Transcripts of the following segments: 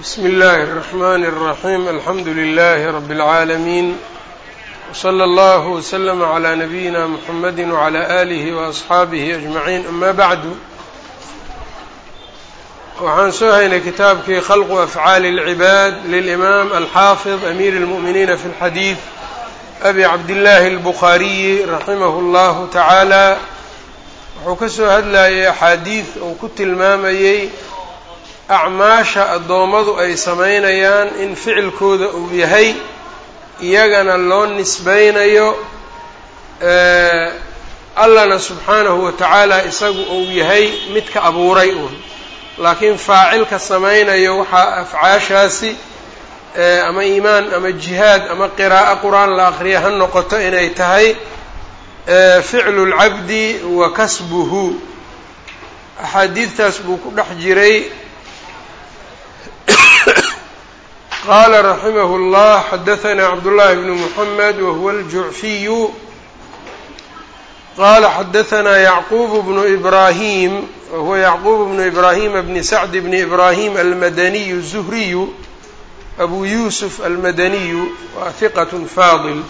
bsmi اllahi الرحmn الرaحيم alxamdu لlh رb العaalمين وslى اllه وslm عlى نbyina mحamedi وعlى آlih وأصxaabih أجmaعين ama bعdu waxaan soo haynay kitaabkii khalqu afcaali اlcibaad lilإmaam alxaafiظ amiir الmuؤminiina fi اlxadiiث abi cabdillaahi الbukhaariyi raximah اllahu taعaalى wuxuu ka soo hadlayay axaadiid uu ku tilmaamayey acmaasha addoommadu ay samaynayaan in ficilkooda uu yahay iyagana loo nisbaynayo allana subxaanahu wa tacaala isagu uu yahay midka abuuray uun. Laakiin faacilka samaynayo waxaa afcaashaasi ama iimaan ama jihaad ama qiraa'o qur'aan la aqriya ha noqoto inay tahay ficlu lcabdi wa kasbuhu. Axaadiidtaas buu ku dhex jiray qala raximah اllah xadaثna cabdullahi bnu muxamed wahuwa aljucfiyu qala xadaثna yacquub bnu ibrahim wahuwa yacquub bnu ibrahima bni sacd bni ibrahim almadaniyu الzuhriyu abu yusuf almadaniyu wa hiqat faadil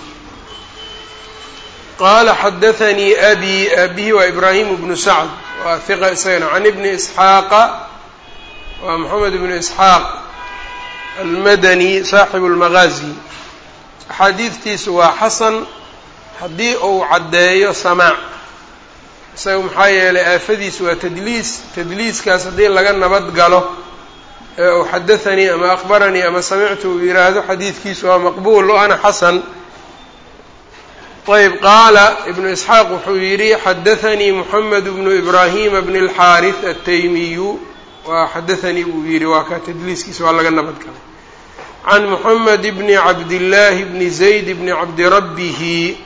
qala xadaثanii abi abihi waa ibrahim bnu sacd waa hiqa isagana can ibni isxaaqa waa moxamed bnu isxaaq almadani saaxibu lmagaazi axaadiidtiisu waa xasan haddii uu caddeeyo samaac isaga maxaa yeelay aafadiisu waa tadliis tadliiskaas haddii laga nabad galo ee uu xadathanii ama akhbaranii ama samictu uu yidhaahdo xadiidkiisu waa maqbuul o ana xasan ayb qaala ibnu isxaaq wuxuu yidhi xadathanii moxamed bnu ibraahima bni اlxaariث ataymiyu waa xadathanii buu yidhi waa ka tadliiskiisa waa laga nabad galay. Can moxamed bni cabdillaahi bni zayd bni cabdi rabbihi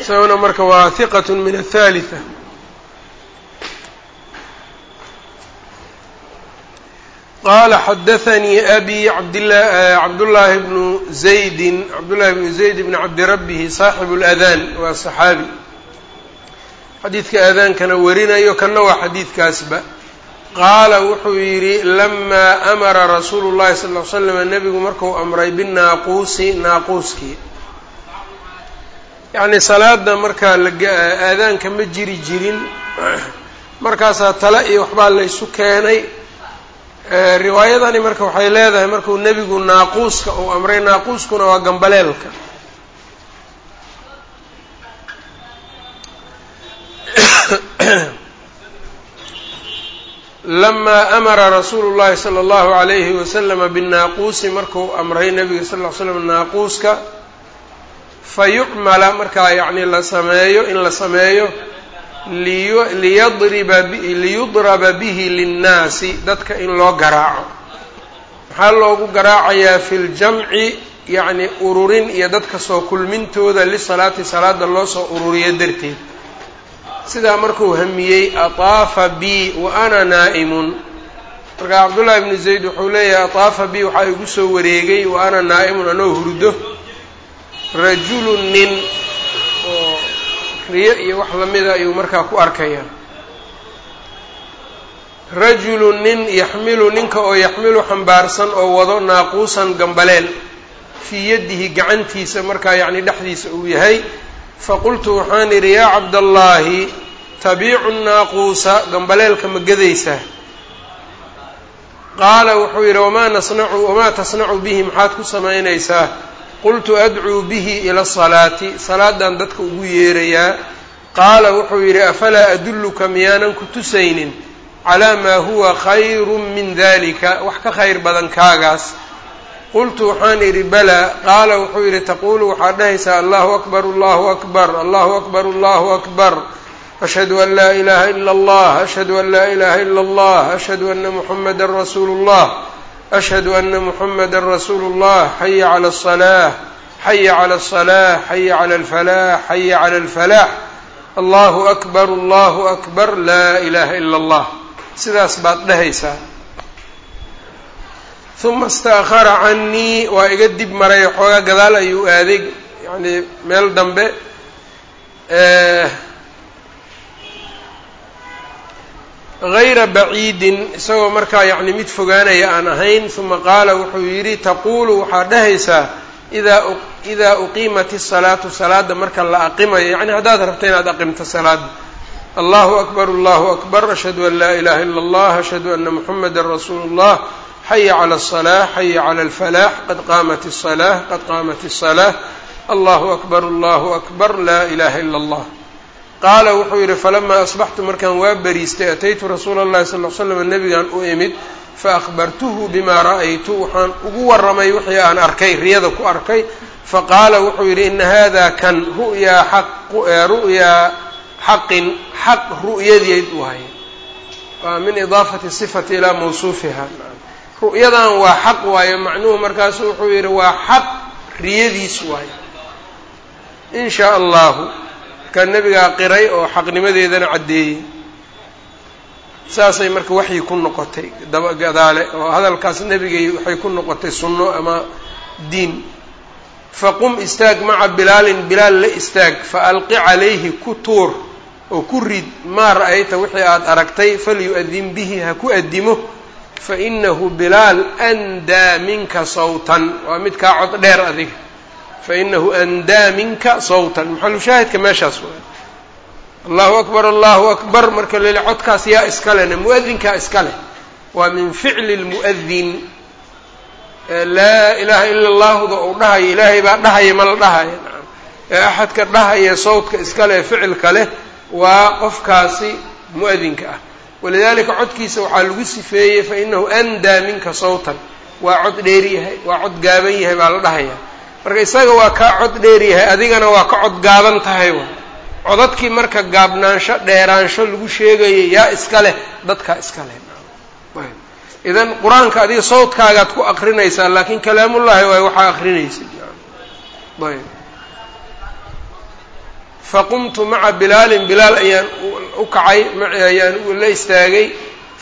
isaguna marka waa hiqat min athalitha. Qala xadathanii abi cabdullaahi bnu zaydin cabdullahi bnu zayd bni cabdi rabbihi saaxibu اladan waa saxaabi. Xadiidka aadaankana warinayo kanna waa xadiidkaasba qaala wuxuu yidhi lamaa amara rasuulu llahi sal ly slam nebigu marku amray binaaquusi naaquuskii yacnii salaada markaa aadaanka ma jiri jirin. Markaasaa tale iyo waxbaa laysu keenay. Riwaayadani marka waxay leedahay markuu nebigu naaquuska uu amray naaquuskuna waa gambaleelka lamaa amara rasuulu llahi sala allahu alayhi wasalama binaaquusi markuu amray nabiga sal ll ly slam naaquuska fa yucmala markaa yacni la sameeyo in la sameeyo liyadriba liyudraba bihi linnaasi dadka in loo garaaco maxaa loogu garaacayaa fi ljamci yacni ururin iyo dadka soo kulmintooda lisalaati salaada loo soo ururiyo darteed sidaa markuu hamiyey ataafa bi wa ana naa'imun. Markaa cabdullahi bnu zayd wuxuu leeyahay ataafa bi waxaa igu soo wareegay wa ana naa'imun anoo hurdo. Rajulu nin oo riyo iyo wax lamida ayuu markaa ku arkayaa. Rajulu nin yaxmilu ninka oo yaxmilu xambaarsan oo wado naaquusan gambaleel fii yadihi gacantiisa markaa yacni dhexdiisa uu yahay faqultu waxaan idhi yaa cabdallaahi tabiicu naaquusa gambaleelka ma gadaysaa qaala wuxuu yidhi wamaa nasnacu wamaa tasnacu bihi maxaad ku samaynaysaa qultu adcuu bihi ila asalaati salaadan dadka ugu yeerayaa qaala wuxuu yidhi afalaa adulluka miyaanan ku tusaynin calaa maa huwa khayru min dalika wax ka khayr badan kaagaas qultu waxaan idhi balaa qaala wuxuu yidhi taquulu waxaad dhahaysaa allahu akbar allahu akbar allahu akbar allahu akbar. Ashhadu an laa ilaaha ila allah ashhadu an laa ilaaha ila allah ashhadu ana muxamada rasuulu llah ashhadu ana muxamada rasuulu llah xaya cala alsalaah xaya cala alsalaah xaya cala alfalax xaya cala alfalaax allahu akbar allahu akbar laa ilaaha ila allah. Sidaas baad dhahaysaa uma istaakhara canii waa iga dib maray. xoogaa gadaal ayuu aaday. yacnii meel dambe. Gayra baciidin. isagoo markaa yacni mid fogaanaya aan ahayn. uma qaala wuxuu yidhi taquulu waxaad dhahaysaa idaa idaa uqiimat isalaatu salaada marka la aqimayo. yacni haddaad rabta inaad aqimto salaada allahu akbar allahu akbar. Ashhadu an laa ilaha ila allah ashhadu ana muxamada rasuulu اllah xaya clى الصلاة xaya clى الفلاح qad qaamat الصلاة qad qaamat الصلاة allahu akbar allahu akbar laa ilaha ila اllah qaala wuxuu yidhi falamaa asbaxtu markaan waa beriistay ataytu rasuula اllahi sal l slam nebigan u imid faahbartuhu bima ra'aytu waxaan ugu warramay wixii aan arkay riyada ku arkay faqaala wuxuu yidhi ina hada kan ru'yaa ru'yaa xaqin xaq ru'yadeed waay waa min idaafati sifati ilaa mawsuufiha ru'yadan waa xaq waayo macnuhu markaasu wuxuu yidhi waa xaq riyadiis waayo in shaa allahu markaa nebigaa qiray oo xaqnimadeedana caddeeyey. Saasay marka waxyi ku noqotay daba gadaale oo hadalkaas nebigay waxay ku noqotay sunno ama diin. Faqum istaag maca bilaalin bilaal la istaag fa alqi calayhi ku tuur oo ku rid maa ra'ayta wixii aada aragtay falyu-adin bihi ha ku addimo fainahu bilaal andaa minka sawtan waa mid kaa cod dheer adiga. fainahu andaa minka sawtan maxalushaahidka meeshaas waay allahu akbar allahu akbar. marka lele codkaas yaa iskalena iska leh. waa min ficli lmu'adin. Laa ilaaha ila allahuda uu dhahayo ilaahay baa dhahaya ma la dhahaya ee axadka dhahaya sawdka iska leh ficilka leh waa qofkaasi mu'adinka ah walidalika codkiisa waxaa lagu sifeeyey fainahu andaa minka sawtan. Waa cod dheer yahay waa cod gaaban yahay baa la dhahayaa marka isaga waa kaa cod dheer yahay adigana waa ka cod gaaban tahay wa. Codadkii marka gaabnaansho dheeraansho lagu sheegayay yaa iska leh dadkaa iska leh. Idan qur'aanka adiga sawdkaagaad ku akrinaysaa laakiin kalaamullaahi waay waxaa akrinaysa ayb faqumtu maca bilaalin bilaal ayaan u kacay ayaan la istaagay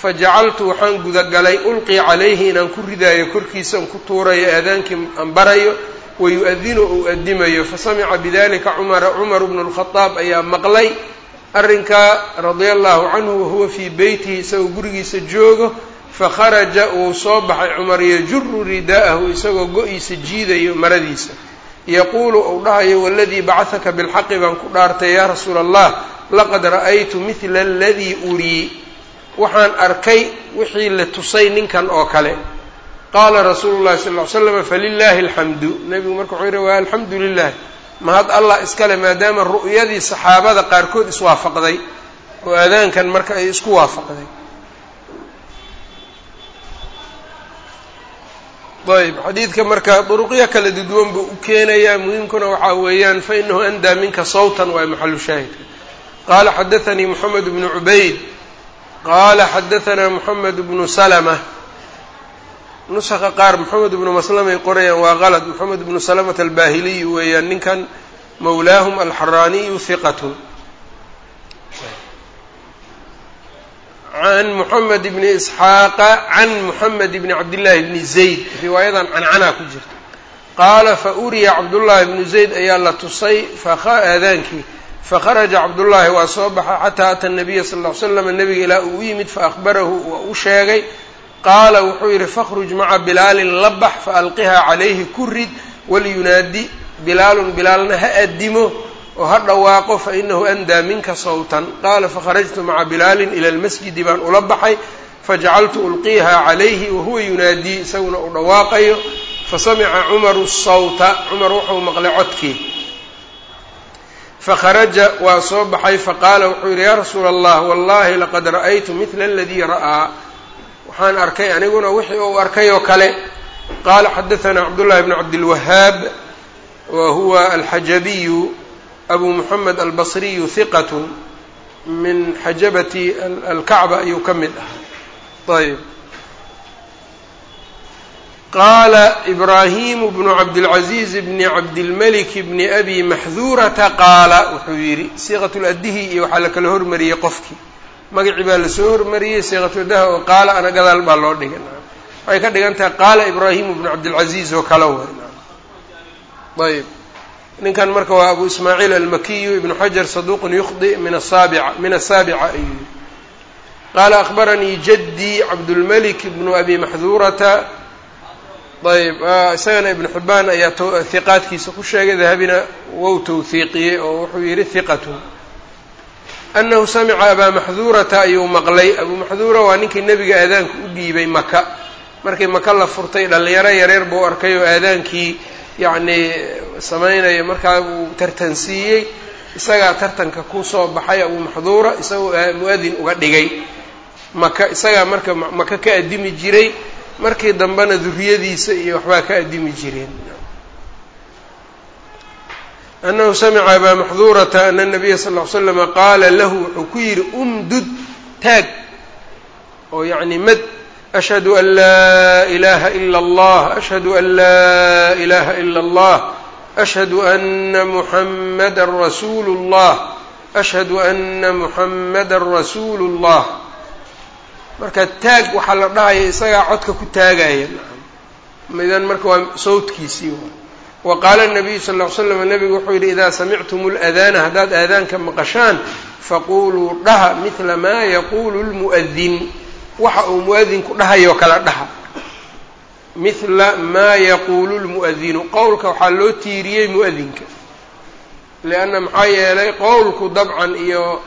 fajacaltu waxaan gudagalay ulqii calayhi inaan ku ridaayo korkiisa aan ku tuurayo aadaankii aan barayo wayu-adinu uu adimayo. Fasamica bidalika cumara cumar bnu lkhadaab ayaa maqlay arrinkaa radia allahu canhu wahuwa fii beytihi isagoo gurigiisa joogo fakharaja wuu soo baxay cumar yajuru ridaa'ahu isagoo go-iisa jiidayo maradiisa yaquulu uu dhahayo waladii bacahaka bilxaqi baan ku dhaartay yaa rasuula allah laqad ra'aytu midla aladii urii waxaan arkay wixii la tusay ninkan oo kale. Qaala rasuulu llahi sal ly slam falilaahi alxamdu. Nebigu marka wuxuu yihi waa alxamdu lilah mahad allah iskale maadaama ru'yadii saxaabada qaarkood iswaafaqday oo aadaankan marka ay isku waafaqday ayb xadiidka marka duruqyo kala duduwan buu u keenayaa muhiimkuna waxaa weeyaan fainahu andaa minka sawtan waa maxalu shaahidka qaala xadaanii moxamed bnu cubayd qaala xadaanaa moxamed bnu salma nusaka qaar moxamed bnu maslamay qorayaan waa qalad moxamed bnu salamata albaahiliyu weeyaan ninkan mawlaahum alxaraaniyu hiqatu can moxamed bni isxaaqa can moxamed bni cabdillaahi bni zayd riwaayadan cancanaa ku jirta qaala fa uriya cabdullaahi bnu zayd ayaa la tusay aadaankii fakharaja cabdullaahi waa soo baxa xataa ata nabiya sal ll slam nabiga ilaa uu u yimid faahbarahu waa u sheegay qaala wuxuu yidhi fakhruj maca bilaalin la bax faalqihaa calayhi ku rid waliyunaadi bilaalun bilaalna ha addimo oo ha dhawaaqo fainahu andaa minka sawtan. Qaala fakharajtu maca bilaalin ila lmasjidi baan ula baxay. Fajacaltu ulqiiha calayhi wahuwa yunaadii isaguna uu dhawaaqayo. Fasamica cumaru sawta cumar wuxuu maqlay codkii. Fakharaja waa soo baxay. Faqaala wuxuu yidhi yaa rasuula allah wallahi laqad ra'aytu midla aladii ra'aa. Waxaan arkay aniguna wixii uu arkay oo kale. Qaala xadaanaa cabdullahi bnu cabdilwahaab wa huwa alxajabiyu abu moxamed albasriyu hiqat min xajabati alkacba ayuu ka mid ahaa ayb qaala ibraahimu bnu cabdilcaziiz bni cabdilmalik bni abi maxduurata qaala wuxuu yidhi siiqatuladihi iyo waxaa la kala hormariyey qofkii. Magacii baa la soo hormariyey siiqatuladaha oo qaala ana gadaal baa loo dhigay. Waxay ka dhigan tahay qaala ibraahimu bnu cabdilcaziiz oo kale way ayb ninkan marka waa abu ismaaciil almakiyu ibnu xajar saduuqun yukhdi min asaabica min asaabica ayuu qaala akhbaranii jaddii cabdulmalik bnu abi maxduurata ayb isagana ibnu xibbaan ayaa hiqaadkiisa ku sheegay dahabina wou tawhiiqiyey oo wuxuu yidhi hiqatun annahu samica abaa maxduurata ayuu maqlay. Abuu maxduura waa ninkii nebiga aadaanka u dhiibay maka markii maka la furtay dhallinyaro yareer buu arkay oo aadaankii yacnii samaynaya markaa uu tartansiiyey isagaa tartanka ku soo baxay abuu maxduura isagoo mu'adin uga dhigay. Maka isagaa marka maka ka addimi jiray markii dambena duriyadiisa iyo waxbaa ka addimi jireen. Annahu samica abaa maxduurata ana nabiya sal ll ly slama qaala lahu wuxuu ku yidhi umdud taag. Oo yacni mad ashhadu an laa ilaha ila allah ashhadu an laa ilaha ila allah ashhadu ana muxammadan rasuulu اllah ashhadu ana muxammadan rasuulu اllah marka taag waxaa la dhahaya isagaa codka ku taagaya. Midan marka waa sawdkiisii wa qaala nabiyu sal ll ly slam nabigu wuxuu yidhi idaa samictum ladaana haddaad aadaanka maqashaan faquluu dhaha midla maa yaquulu lmu'adin waxa uu mu'adinku dhahayoo kala dhaha. Mithla maa yaquulu lmu'adinu qowlka waxaa loo tiiriyey mu'adinka lianna maxaa yeelay qowlku dabcan iyo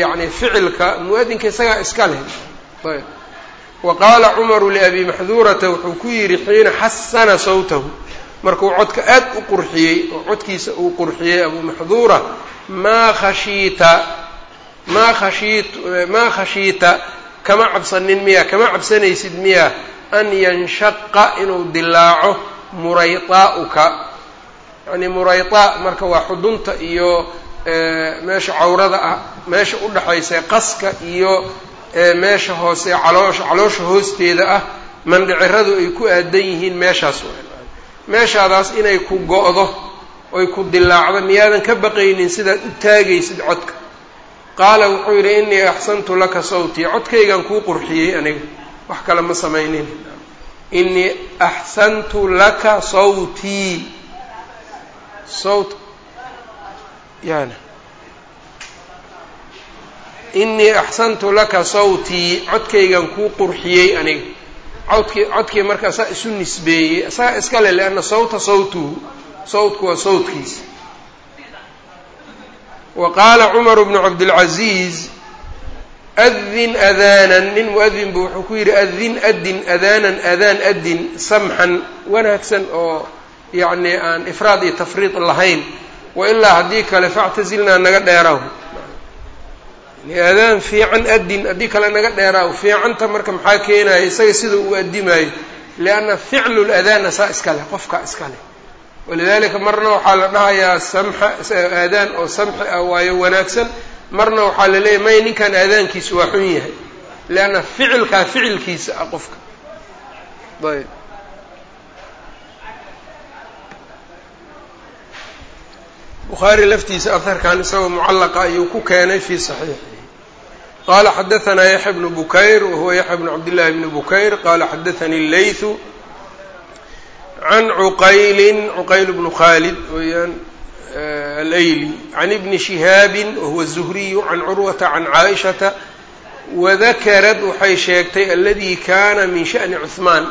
yacni ficilka mu'adinka isagaa iska leh. Ayb. Wa qaala cumaru liabi maxduurata wuxuu ku yidhi xiina xasana sawtahu. Markuu codka aad u qurxiyey oo codkiisa uu qurxiyey abuu maxduura maa khashiita maa khashiit maa khashiita kama cabsanin miya kama cabsanaysid miya an yanshaqa inuu dilaaco muraytaa'uka yacnii muraytaa marka waa xudunta iyo meesha cawrada ah meesha u dhaxaysa qaska iyo meesha hoose caloosha caloosha hoosteeda ah mandhiciradu ay ku aadan yihiin meeshaas meeshaadaas inay ku go-do oy ku dilaacdo miyaadan ka baqaynin sidaad u taagaysid codka qaala wuxuu yidhi innii axsantu laka sawtii codkaygan kuu qurxiyey aniga wax kale ma samaynin. Innii axsantu laka sawtii sawt yani innii axsantu laka sawtii codkaygan kuu qurxiyey aniga codkii codkii marka saa isu nisbeeyey isaga iskale lianna sawta sawtuhu sawtku waa sawtkiisa wa qaala cumaru bnu cabdilcaziiz adin adaanan nin mu'adin bu wuxuu ku yidhi adin adin adaanan adaan adin samxan wanaagsan oo yacni aan ifraad iyo tafriid lahayn. Wa ilaa haddii kale factazilnaa naga dheeraw adaan fiican adin haddii kale naga dheeraaw. Fiicanta marka maxaa keenaya isaga sida uu adimaayo lianna ficlu ladaanna saa iska leh qofka iska leh walidaalika marna waxaa la dhahayaa samxa aadaan oo samxi ah waayo wanaagsan. Marna waxaa la leeyahy may ninkan aadaankiisu waa xun yahay. Lianna ficilkaa ficilkiisa ah qofka. Ayb bukhaari laftiisa aharkan isagoo mucallaqa ayuu ku keenay fii saxiixi qala xadaanaa yaxya bnu bukayr wahuwa yaxya bnu cabdillahi bni bukayr. Qala xadaanii leythu can cuqaylin cuqayl bnu khalid weeyaan alayli can ibni shihaabin wahuwa zuhriyu can curwata can caaishata wadakarad waxay sheegtay aladii kaana min sha'ni cuhmaan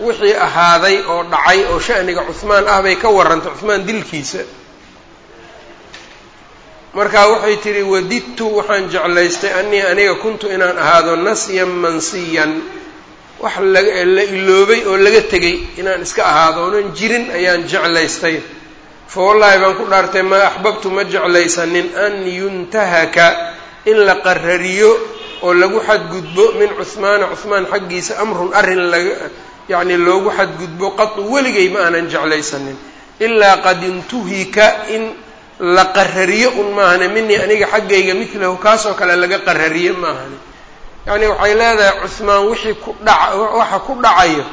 wixii ahaaday oo dhacay oo sha'niga cuhmaan ah bay ka warrantay cuhmaan dilkiisa markaa waxay tidhi wadidtu waxaan jeclaystay anii aniga kuntu inaan ahaado nasyan mansiyan wax la iloobay oo laga tegay inaan iska ahaado oonan jirin ayaan jeclaystay. Fa wallaahi baan ku dhaartay maa axbabtu ma jeclaysanin an yuntahaka in la qarariyo oo lagu xadgudbo min cuhmaana cuhmaan xaggiisa amrun arrin laga yacni loogu xadgudbo qatu weligay ma aanan jeclaysanin. Ilaa qad intuhika in la qarariyo un maahane minii aniga xaggayga midlahu kaasoo kale laga qarariyo maahane yacni waxay leedahay cuhmaan wixii ku dhaca waxa ku dhacayo.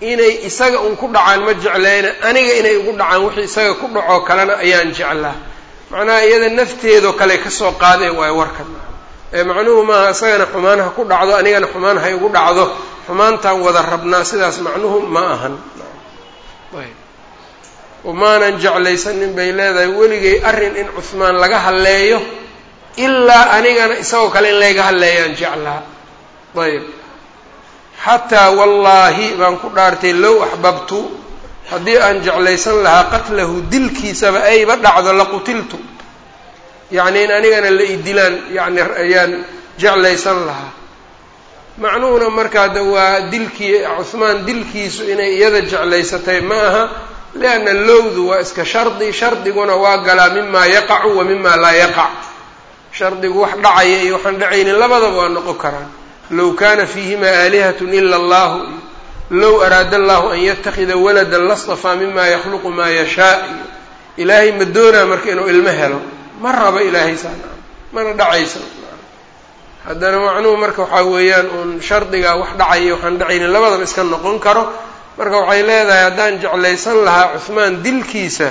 Inay isaga un ku dhacaan ma jeclayna aniga inay ugu dhacaan wixii isaga ku dhacoo kalena ayaan jeclaa. Macnaha iyada nafteedoo kale ka soo qaadeen waayo warkan. Ee macnuhu maaha isagana xumaan ha ku dhacdo anigana xumaan hay ugu dhacdo. Xumaantaan wada rabnaa sidaas macnuhu ma ahan. Umaanan jeclaysanin bay leedahay weligay arrin in cuhmaan laga halleeyo ilaa anigana isagoo kale in layga hadleeyaan jeclaa. Ayb xataa wallaahi baan ku dhaartay low axbabtu haddii aan jeclaysan lahaa qatlahu dilkiisaba ayba dhacdo laqutiltu yacni in anigana la idilaan yani ayaan jeclaysan lahaa. Macnuhuna markaa de waa dilkii cuhmaan dilkiisu inay iyada jeclaysatay ma aha lianna lowdu waa iska shardi shardiguna waa galaa mimaa yaqacu wa mima laa yaqac shardigu wax dhacaya iyo waxaan dhacaynin labadaba waa noqon karaan. Low kana fiihima aalihatun ila allahu low araada allahu an yatakida waladan lastafaa mima yakhluqu maa yashaa. Iyo ilaahay ma doonaa marka inuu ilmo helo ma rabo ilaahay saana mana dhacayso. Haddana macnuhu marka waxaa weeyaan uun shardigaa wax dhacaya waxaan dhacaynin labadaba iska noqon karo. Marka waxay leedahay haddaan jeclaysan lahaa cuhmaan dilkiisa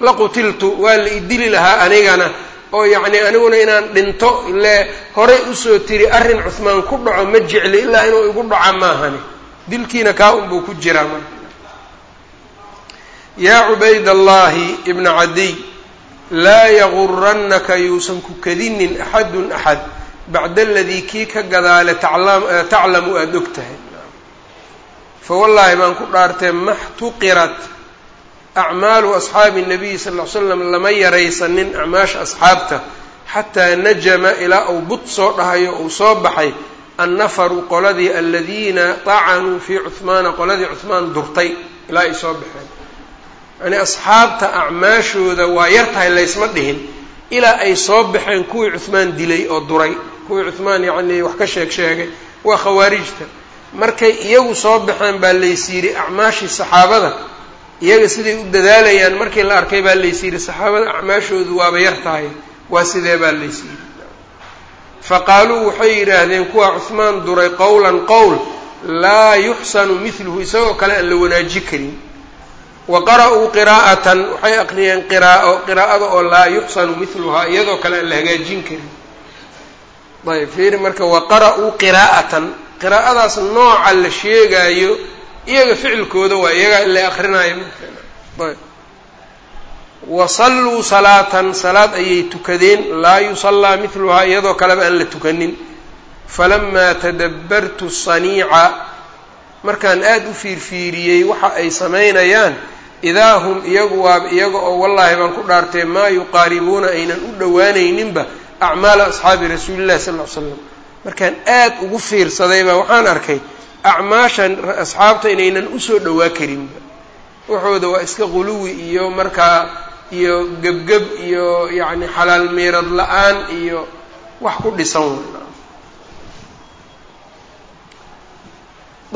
la qutiltu waa la idili lahaa anigana oo yacni aniguna inaan dhinto ile horey u soo tiri arrin cuhmaan ku dhaco ma jecli ilaa inuu igu dhaco maahani. Dilkiina kaa unbuu ku jiraa marka. Yaa cubayd allahi ibna cadiy laa yagurannaka yuusan ku kadinin axadun axad bacda aladii kii ka gadaale taclamu aada og tahay fa wallaahi baan ku dhaartee maxtuqirat acmaalu asxaabi nabiyi sal ly slam lama yaraysanin acmaasha asxaabta xataa najama ilaa uu bud soo dhahayo uu soo baxay annafaru qoladii aladiina tacanuu fii cuhmaana qoladii cuhmaan durtay ilaa ay soo baxeen yani asxaabta acmaashooda waa yar tahay laysma dhihin ilaa ay soo baxeen kuwii cuhmaan dilay oo duray kuwii cuhmaan yacnii wax ka sheeg sheegay waa khawaarijta markay iyagu soo baxeen baa lays yidhi acmaashii saxaabada iyaga siday u dadaalayaan markii la arkay baa lays yidhi saxaabada acmaashoodu waaba yar tahay waa sidee baa lays yidhi? Faqaaluu waxay yidhaahdeen kuwa cuhmaan duray qowlan qowl laa yuxsanu midluhu isagoo kale aan la wanaaji karin. Wa qara-uu qiraa'atan waxay aqriyeen qiraa'o qiraa'ada oo laa yuxsanu midluhaa iyadoo kale aan la hagaajin karin. Ayb fiiri marka wa qara-uu qiraa'atan qiraa'adaas nooca la sheegaayo iyaga ficilkooda waa iyagaa ila akrinaayo ayb. Wa salluu salaatan salaad ayay tukadeen laa yusallaa midluhaa iyadoo kaleba aan la tukanin. Falamaa tadabbartu saniica markaan aada u fiirfiiriyey waxa ay samaynayaan idaa hum iyagu waaba iyaga oo wallaahi baan ku dhaartee maa yuqaaribuuna aynan u dhowaanayninba acmaala asxaabi rasuulillahi sal ll ly slam markaan aad ugu fiirsaday baa waxaan arkay acmaashan asxaabta inaynan u soo dhowaa karinba. Waxooda waa iska quluwi iyo markaa iyo gebgeb iyo yacni xalaal miirad la'aan iyo wax ku dhisan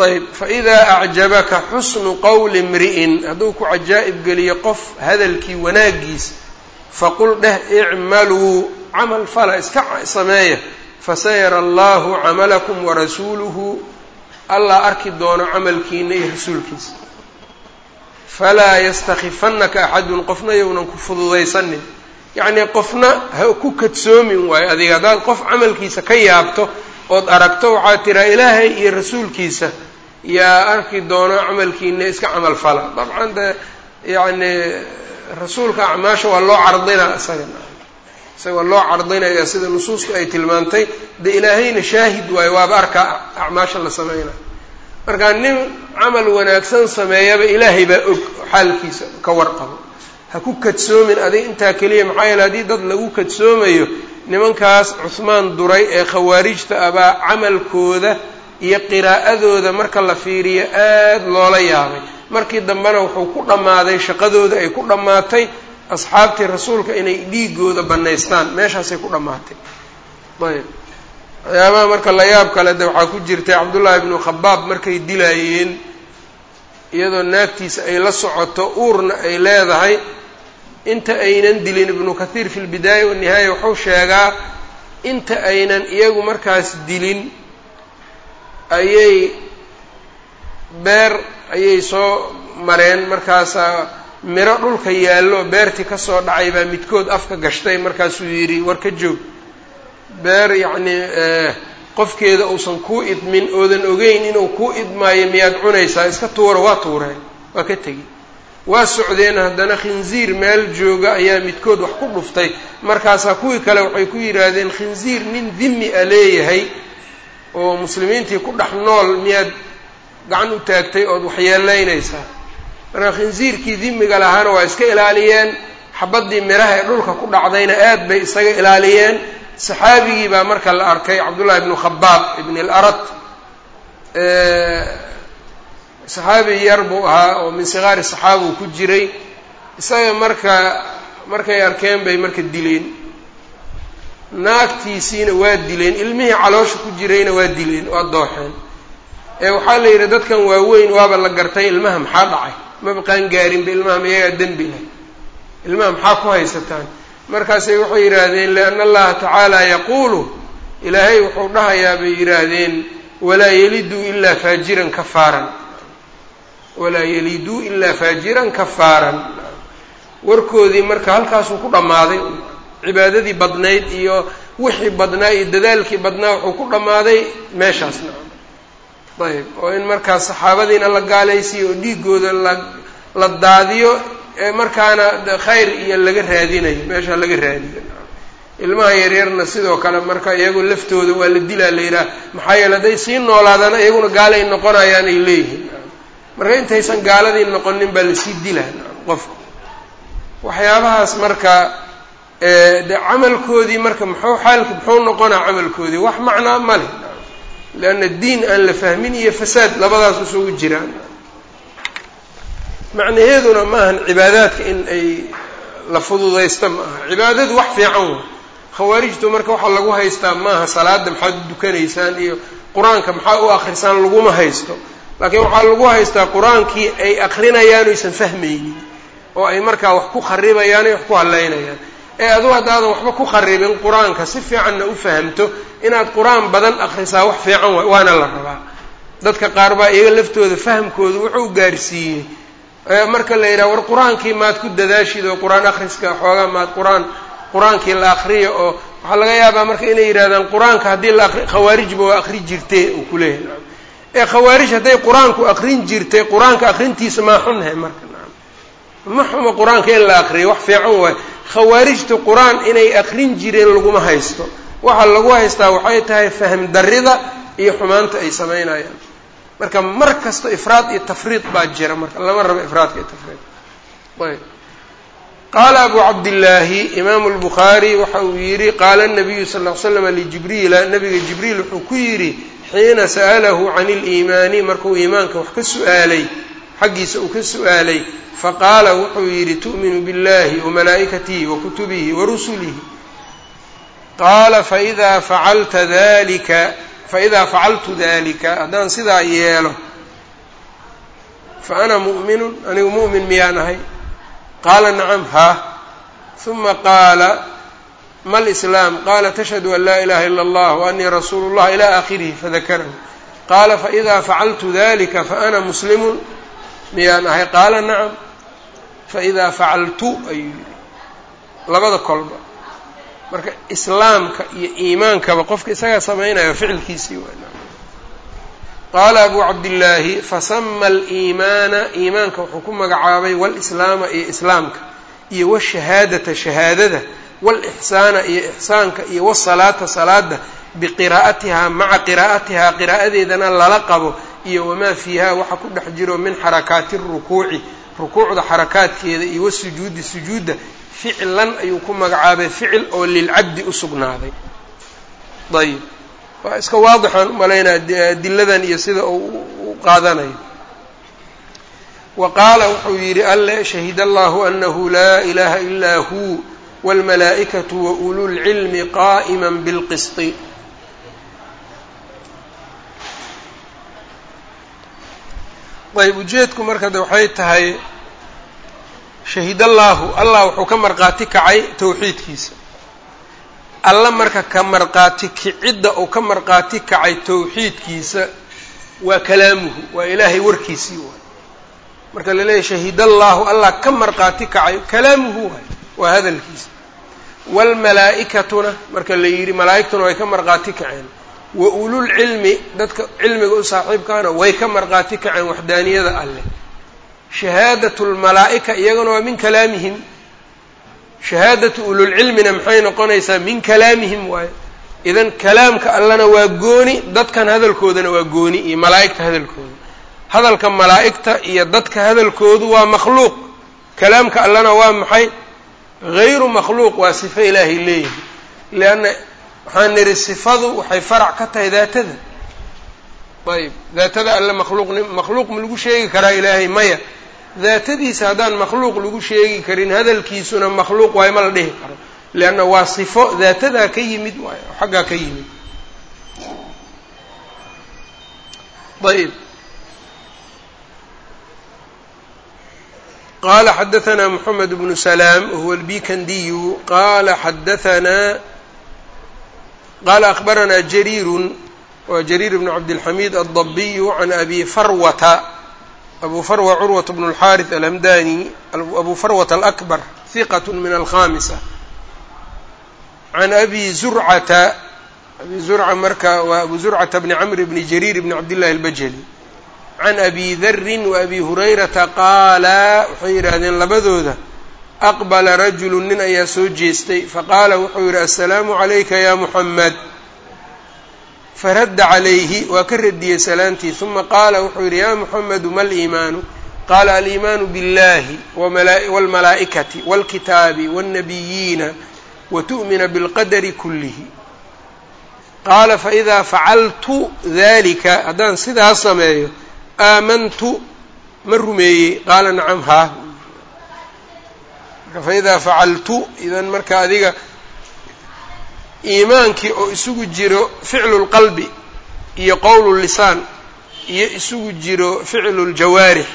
ayb faidaa acjabaka xusnu qowli imri'in hadduu ku cajaa'ib geliyo qof hadalkii wanaagiis faqul dheh icmaluu camal fala iska sameeya fasayara allahu camalakum warasuuluhu allah arki doono camalkiina iyo rasuulkiisa. Falaa yastakifannaka axadun qofna yownan ku fududaysanin. Yacnii qofna ha ku kadsoomin waayo adiga. Haddaad qof camalkiisa ka yaabto ood aragto waxaad tiraa ilaahay iyo rasuulkiisa yaa arki doono camalkiina iska camal fala. Dabcan de yacni rasuulka acmaasha waa loo cardinaa isaga isaga waa loo cardinaya sida nusuustu ay tilmaantay de ilaahayna shaahid waayo waaba arkaa acmaasha la sameynaa. Markaa nin camal wanaagsan sameeyaba ilaahay baa og xaalkiisa ka warqabo. Ha ku kadsoomin adiga intaa keliya maxaa yeele haddii dad lagu kadsoomayo nimankaas cuhmaan duray ee khawaarijta abaa camalkooda iyo qiraa'adooda marka la fiiriyo aada loola yaabay. Markii dambena wuxuu ku dhammaaday shaqadooda ay ku dhammaatay asxaabtii rasuulka inay dhiigooda bannaystaan meeshaasay ku dhammaatay. Ayb. Waxyaabaha marka la yaab kale de waxaa ku jirtay cabdullaahi ibnu khabaab markay dilaayeen iyadoo naagtiisa ay la socoto uurna ay leedahay inta aynan dilin ibnu kathiir fi lbidaaya wanihaaya wuxuu sheegaa inta aynan iyagu markaas dilin ayay beer ayay soo mareen markaasaa miro dhulka yaallo beertii ka soo dhacay baa midkood afka gashtay markaasuu yidhi war ka joog. Beer yacnii qofkeeda uusan kuu idmin oodan ogeyn inuu kuu idmaayo miyaad cunaysaa? Iska tuura waa tuureen waa ka tegi. Waa socdeen haddana khinziir meel jooga ayaa midkood wax ku dhuftay. Markaasaa kuwii kale waxay ku yidhaahdeen khinziir nin dimi a leeyahay oo muslimiintii ku dhex nool miyaad gacan u taagtay ood waxyeelaynaysaa marka khinziirkii dimiga lahaana waa iska ilaaliyeen xabaddii miraha ee dhulka ku dhacdayna aad bay isaga ilaaliyeen. Saxaabigii baa marka la arkay cabdullahi ibnu khabaab ibn اlarat saxaabi yar buu ahaa oo min sigaari saxaaba uu ku jiray. Isaga marka markay arkeen bay marka dileen naagtiisiina waa dileen ilmihii caloosha ku jirayna waa dileen waa dooxeen. Ee waxaa la yidhi dadkan waaweyn waaba la gartay ilmaha maxaa dhacay maba qaan gaarinba ilmaha mayagaa dembi leh ilmaha maxaa ku haysataan? Markaasay waxay yidhaahdeen lianna allaha tacaala yaquulu. Ilaahay wuxuu dhahayaa bay yidhaahdeen walaa yeliduu ilaa faajiran kafaaran. Walaa yeliduu ilaa faajiran kafaaran. Warkoodii marka halkaasuu ku dhammaaday cibaadadii badnayd iyo wixii badnaa iyo dadaalkii badnaa wuxuu ku dhammaaday meeshaasna ayb. Oo in markaas saxaabadiina la gaalaysiiyo oo dhiigooda la la daadiyo markaana khayr iyo laga raadinayo meesha laga raadiyo. Ilmaha yaryarna sidoo kale marka iyagoo laftooda waa la dilaa la yidhaha maxaa yeele hadday sii noolaadaan iyaguna gaalay noqonayaan ay leeyihiin. Marka intaysan gaaladii noqonin baa la sii dilaa qofka waxyaabahaas marka de camalkoodii marka muxuu xaalku muxuu noqonaa camalkoodii? Wax macnaa ma leh leanna diin aan la fahmin iyo fasaad labadaas isugu jiraan macnaheeduna maahan cibaadaadka in ay la fududaysta ma aha cibaadadu wax fiican wa khawaarijtu marka waxaa lagu haystaa maaha salaada maxaad u dukanaysaan iyo qur'aanka maxaa u akrisaan laguma haysto laakiin waxaa lagu haystaa qur'aankii ay akrinayaan oysan fahmaynin oo ay markaa wax ku kharibayaan ay wax ku haleynayaan ee adugu haddaadan waxba ku kharibin qur'aanka si fiicanna u fahamto inaad qur'aan badan akrisaa wax fiican wa waana la rabaa. Dadka qaar baa iyaga laftooda fahamkooda wuxuu gaarsiiyey. Marka la yidhaha war qur'aankii maad ku dadaashid oo qur'aan akhriska xoogaa maad qur'aan qur'aankii la akriyo oo waxaa laga yaabaa marka inay yidhahdaan qur'aanka haddii la akri khawaarijba waa akri jirtee uu kuleeyahay ee khawaarij hadday qur'aanku akrin jirtay qur'aanka akrintiisa maa xunhe marka ma xumo qur'aanka in la akriyo wax fiican waayo khawaarijta qur'aan inay akrin jireen laguma haysto waxaa lagu haystaa waxay tahay fahm darida iyo xumaanta ay samaynayaan. Marka mar kasta ifraad iyo tafriid baa jira marka lama rabo ifraadka iyo tafriid. Qaala abu cabdillaahi imaamu lbukhaari waxa uu yidhi qaala nabiyu sal ly slam lijibriila nabiga jibriil wuxuu ku yidhi xiina sa'alahu can iliimaani markuu iimaanka wax ka su'aalay xaggiisa uu ka su'aalay faqaala wuxuu yidhi tu'minu biاllahi wamalaa'ikatihi wakutubihi warusulihi qaala faidaa facalta dalika faidaa facaltu dalika haddaan sidaa yeelo fa ana mu'minun anigu mu'min miyaan ahay qaala nacam haa uma qaala ma lislaam qaala tashhadu an laa ilaha ila allah waanii rasuulu llah ila aakhirihi fadakarahu qaala faidaa facaltu dalika faana muslimun miyaan ahay qaala nacam faidaa facaltu ayuu yidhi labada kolba marka islaamka iyo iimaankaba qofka isagaa samaynayo ficilkiisii qaala abu cabdillaahi fasama aliimaana iimaanka wuxuu ku magacaabay walislaama iyo islaamka iyo washahaadata shahaadada walixsaana iyo ixsaanka iyo wasalaata salaada biqiraa'atihaa maca qiraa'atihaa qiraa'adeedana lala qabo iyo wamaa fiiha waxa ku dhex jiro min xarakaati rukuuci rukuucda xarakaadkeeda iyo wasujuudi sujuudda ficlan ayuu ku magacaabay ficil oo lilcabdi u sugnaaday. Ayib waa iska waadixaan u malaynaa adiladan iyo sida uu u qaadanayo. Wa qaala wuxuu yidhi alle shahid allahu anahu laa ilaha ilaa hu wاlmalaa'ikatu wa ulu lcilmi qaa'ima bilqisti ayb ujeedku marka de waxay tahay shahidallaahu allah wuxuu ka marqaati kacay towxiidkiisa alla marka ka marqaati kicidda uu ka marqaati kacay towxiidkiisa waa kalaamuhu waa ilaahay warkiisii waay. Marka la leeyahy shahidallaahu allah ka marqaati kacay kalaamuhu waay waa hadalkiisa. Waalmalaa'ikatuna marka la yidhi malaa'igtuna way ka marqaati kaceen wa ululcilmi dadka cilmiga u saaxiibkaana way ka marqaati kaceen waxdaaniyada alleh shahaadatu lmalaa'ika iyaguna waa min kalaamihim. Shahaadatu ululcilmina maxay noqonaysaa min kalaamihim waayo idan kalaamka allana waa gooni dadkan hadalkoodana waa gooni iyo malaa'igta hadalkooda. Hadalka malaa'igta iyo dadka hadalkoodu waa makhluuq. Kalaamka allana waa maxay? Hayru makhluuq waa sifo ilaahay leeyihi leanna waxaan nidhi sifadu waxay farac ka tahay daatada. Ayb daatada alle makhluuq makhluuq ma lagu sheegi karaa ilaahay maya. Daatadiisa haddaan makhluuq lagu sheegi karin hadalkiisuna makhluuq waayo ma la dhihi karo. Leanna waa sifo daatadaa ka yimid waay xaggaa ka yimid. Ayb qala xadaanaa moxamed bnu salaam wahuwa lbikandiyu qala xadaanaa qaala akbaranaa jariirun waa jariir bnu cabdilxamiid addabiyu can abi farwata abu farwa curwat bnu اlxaariث alhamdani abu farwata alakbar hiqat min alkhamisa can abi zurcata abi zurca marka waa abu zurcata bni camr bni jariir bni cabdillahi albajali can abi darin wa abi hurayrata qaala waxay yidhaahdeen labadooda aqbala rajulu nin ayaa soo jeestay faqaala wuxuu yidhi assalaamu calayka ya muxamed faradda calayhi waa ka radiyey salaantii uma qaala wuxuu yidhi ya muxamedu ma liimaanu qaala aliimaanu biاllahi wاlmalaa'ikati wاlkitaabi wاlnabiyiina watu'mina bilqadari kullihi qaala faidaa facaltu dalika haddaan sidaas sameeyo aamantu ma rumeeyey qaala nacam haa marka faidaa facaltu idan marka adiga iimaankii oo isugu jiro ficlu lqalbi iyo qowlu lisaan iyo isugu jiro ficlu ljawaarix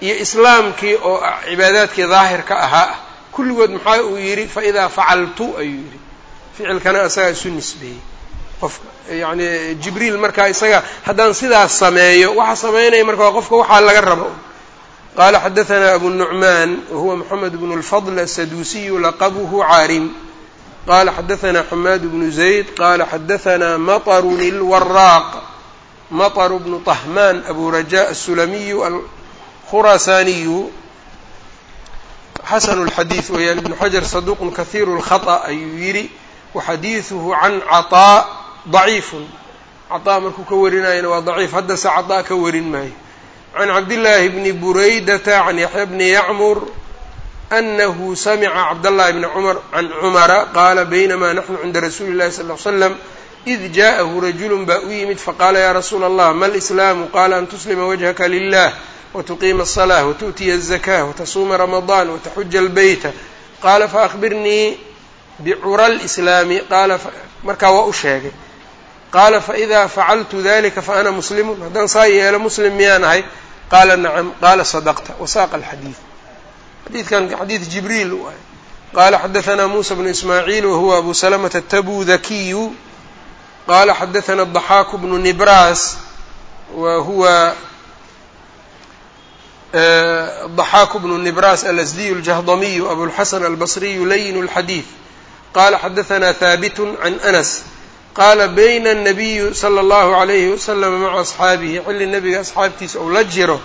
iyo islaamkii oo cibaadaadkii daahirka ahaa ah kulligood maxaa uu yidhi faidaa facaltu ayuu yidhi. Ficilkana asagaa isu nisbeeyey. Qofka yacni jibriil markaa isaga haddaan sidaas sameeyo waxa samaynaya marka waa qofka waxaa laga rabo qaala xadaثana abu nucmaan wahuwa moxamed bnu اlfadl asaduusiyu laqabuhu caarim qala xadaثna xamaad bnu zayd qala xadaثna maطrun اlwaraaq maطr bnu طahmaan abu raja aلsulamiyu alkhurasaaniyu xasn اlxadiiث weeyaan ibnu xajar saduq kahiir اlkhaطأ ayuu yidhi waxadiiثuhu can caطاء ضaciifun caطaa markuu ka warinayana waa daciif haddase caطaa ka warin maayo can cabdillaahi bni buraydata can yaxya bni yacmur anahu samica cabdاllahi bni cumar can cumara qaala baynamaa naxnu cinda rasuuli اllahi sal ly slam id jaءahu rajulu baa u yimid faqaala ya rasuula allah ma lislaamu qaala an tuslima wajhaka lilah wtuqiima الصlaة wtu'tiya الزakاة watasuuma ramaضan wataxuja اlbeyta qaala faأkhbirnii bicura اlإslaami qaala markaa waa u sheegay qaala faإida facaltu dalika faana muslimun haddaan saa yeelo muslim miyaan ahay qaala nacam qaala sadaqta wasaaqa alxadiid xadiidkan xadiid jibriil u ah qaala xadaanaa muusa bnu ismaaciil wahuwa abu salamata tabudakiyu qaala xadaanaa daxaaku bnu nibraas wa eh, daxaaku bnu nibraas alasdiyu aljahdamiyu abulxasan albasriyu layin اlxadiid qaala xadaanaa haabitu can anas qaala bayna الnabiyu slى اllahu عalayhi waslama maca asxaabihi xilli nabiga asxaabtiisa ou la jiro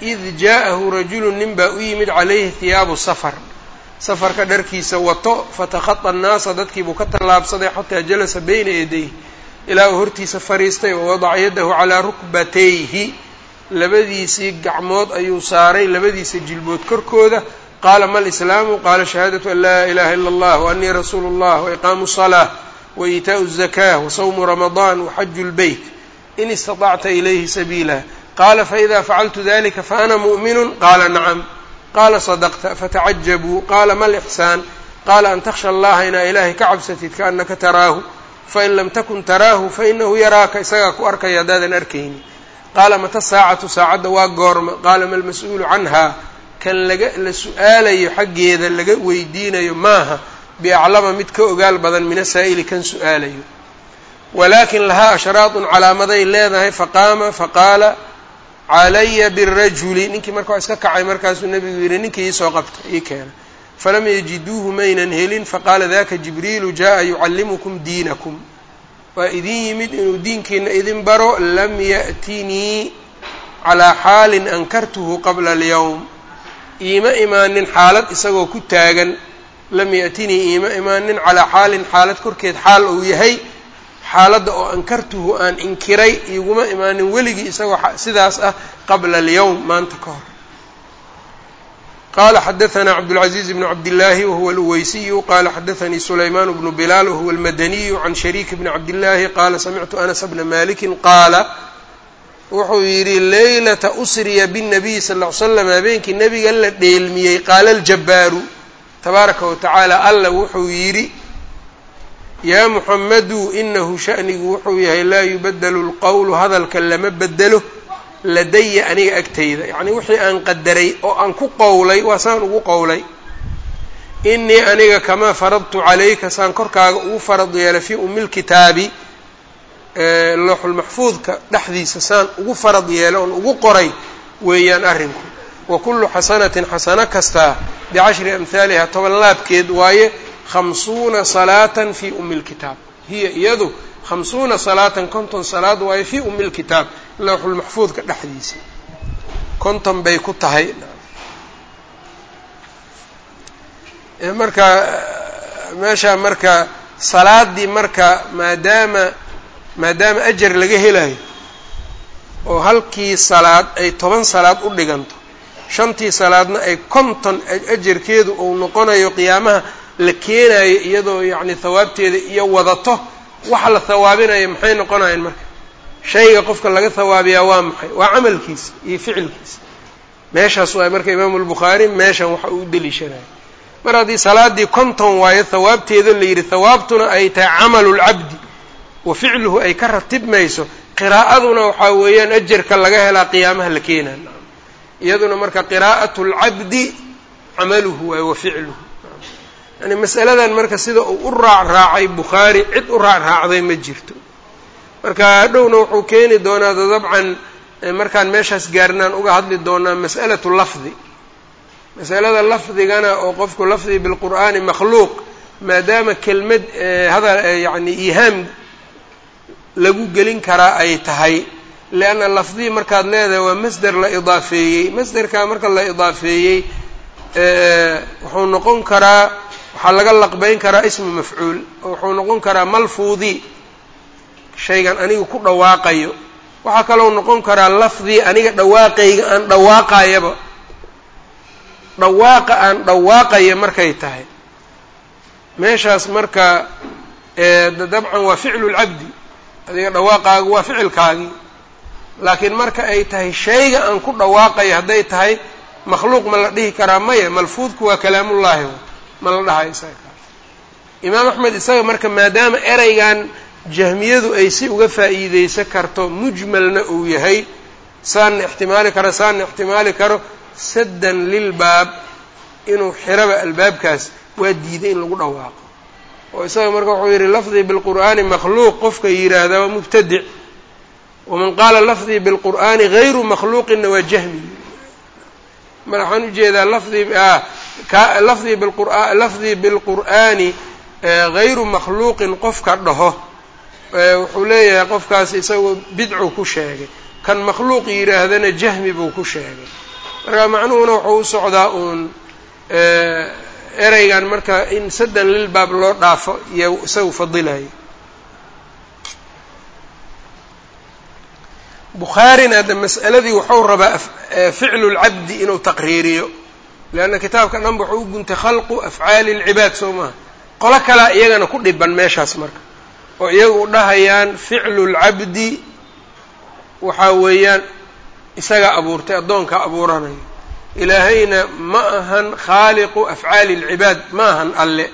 id jaءahu rajulu nin baa u yimid calayhi hiyaabu safar safarka dharkiisa wato fatakhaطa الnaasa dadkiibuu ka tallaabsaday xataa jalasa bayna yadayh ilaa uu hortiisa fariistay wawadaca yadahu calىa rukbatayhi labadiisii gacmood ayuu saaray labadiisa jilbood korkooda qaala ma lislaamu qaala shahaadatu an laa ilaha ila اllah waanii rasuulu اllah waiqaamu الصalaaة waإitaau الzakاة wasawmu ramaضan waxaju اlbeyt in istaطacta ilayhi sabiila qaala faإida facaltu dalika faana muؤminu qaala nacam qaala sadqta fatacajabuu qaala ma lإxsaan qaala an takhsha allaha inaa ilaahay ka cabsatid kaanaka taraahu fain lam takun taraahu fainahu yaraaka isagaa ku arkaya haddaadan arkayni qaala mata saacatu saacadda waa goorma qaala ma lmas-uulu canhaa kan laga la su-aalayo xaggeeda laga weydiinayo maaha biaclama mid ka ogaal badan min asaa'ili kan su'aalayo walaakin lahaa ashraadun calaamaday leedahay faqaama faqaala calaya birajuli ninkii marka waa iska kacay markaasuu nebigu yidhi ninkii iisoo qabta ii keena falam yajiduuhu maynan helin faqaala daka jibriilu jaءa yucallimukum diinakum waa idin yimid inuu diinkiina idin baro lam ya'tinii calaa xaalin ankartuhu qabla alyowm iima imaanin xaalad isagoo ku taagan lam yatinii iima imaanin calaa xaalin xaalad korkeed xaal uu yahay xaaladda oo ankartuhu aan inkiray iguma imaanin weligii isagoo sidaas ah qabla alyowm maanta ka hor qala xadaثna cabdالعaزيز بن cabdالlahi whuwa اlweysiyu qala xadaثnii sulayman bnu bilaal whuwa اlmadaniyu can shariik bni cabdالlahi qala samictu anas bna maliki qaala wuxuu yidhi leylata usriya bالnabiy sal ll ly slam habeenkii nebiga la dheelmiyey qaala اljabaaru tabaaraka wa alla wuxuu yidhi yaa muxamadu inahu shanigu wuxuu yahay laa yubadelu اlqowlu hadalka lama bedelo ladaya aniga agtayda. Yacnii wixii aan qadaray oo aan ku qowlay waa saan ugu qowlay. Inii aniga kamaa faradtu calayka saan korkaaga ugu farad yeelay fii umilkitaabi looxulmaxfuudka dhexdiisa saan ugu farad yeelay oon ugu qoray weeyaan arrinku wa kullu xasanatin xasano kastaa bicashri amhaaliha toban laabkeed waaye khamsuuna salaatan fii umi lkitaab hiya iyadu khamsuuna salaatan konton salaad waaye fii umi lkitaab lowxulmaxfuudka dhexdiisa. Konton bay ku tahay. Marka meesha marka salaadii marka maadaama maadaama ajar laga helayo oo halkii salaad ay toban salaad u dhiganto shantii salaadna ay konton ajarkeedu uu noqonayo qiyaamaha la keenayo iyadoo yacni hawaabteeda iyo wadato waxa la hawaabinayo maxay noqonayaan marka? Shayga qofka laga hawaabiyaa waa maxay? Waa camalkiisa iyo ficilkiisa. Meeshaas waay marka imaamu lbukhaari meeshan waxa uu u deliishanaya mar haddii salaadii konton waayo hawaabteeda la yidhi hawaabtuna ay tahay camalu lcabdi wa ficluhu ay ka ratibmayso qiraa'aduna waxaa weeyaan ajarka laga helaa qiyaamaha la keenaa iyaduna marka qiraa'atu lcabdi camaluhu waay wa ficluhu. Yani masaladan marka sida uu u raac raacay bukhaari cid u raac raacday ma jirto. Marka hadhowna wuxuu keeni doonaa dabcan markaan meeshaas gaarnaan uga hadli doonaa mas'alatu lafdi. Masalada lafdigana oo qofku lafdi bilqur'aani makhluuq maadaama kelmad hadal yacni ihaam lagu gelin karaa ay tahay leanna lafdii markaad leedahay waa masder la idaafeeyey masderkaa marka la idaafeeyey wuxuu noqon karaa waxaa laga laqbeyn karaa ismu mafcuul wuxuu noqon karaa malfuudi shaygan aniga ku dhawaaqayo waxaa kaloo noqon karaa lafdii aniga dhawaaqayga aan dhawaaqayaba dhawaaqa aan dhawaaqaya markay tahay meeshaas marka dabcan waa ficlu lcabdi adiga dhawaaqaagu waa ficilkaagii laakiin marka ay tahay shayga aan ku dhawaaqayo hadday tahay makhluuq ma la dhihi karaa maya malfuudku waa kalaamullaahi ma la dhahayo isaga imaam axmed isaga marka maadaama ereygan jahmiyadu ay si uga faa'iideysan karto mujmalna uu yahay saanna ixtimaali karo saanna ixtimaali karo saddan lilbaab inuu xiraba albaabkaas waa diiday in lagu dhawaaqo. Oo isaga marka wuxuu yidhi lafdii bilqur'aani makhluuq qofka yidhaahdaa waa mubtadic waman qaala lafdii bilqur'aani hayru makhluuqinna waa jahmi mar waxaan u jeedaa lafdii lafdii biqura lafdii bilqur'aani hayru makhluuqin qofka dhaho wuxuu leeyahay qofkaas isagoo bidcu ku sheegay kan makhluuq yidhaahdana jahmi buu ku sheegay marka macnuhuna wuxuu u socdaa uun ereygan marka in saddan lilbaab loo dhaafo iyo isagu fadilayo bukhaarina hadda mas'aladii wuxuu rabaa ficlu lcabdi inuu taqriiriyo. Leanna kitaabka dhanba wuxuu u guntay khalqu afcaali lcibaad soo maha qolo kalea iyagana ku dhiban meeshaas marka. Oo iyagu u dhahayaan ficlu lcabdi waxaa weeyaan isagaa abuurtay addoonkaa abuuranayo. Ilaahayna ma ahan khaaliqu afcaali lcibaad ma ahan alle.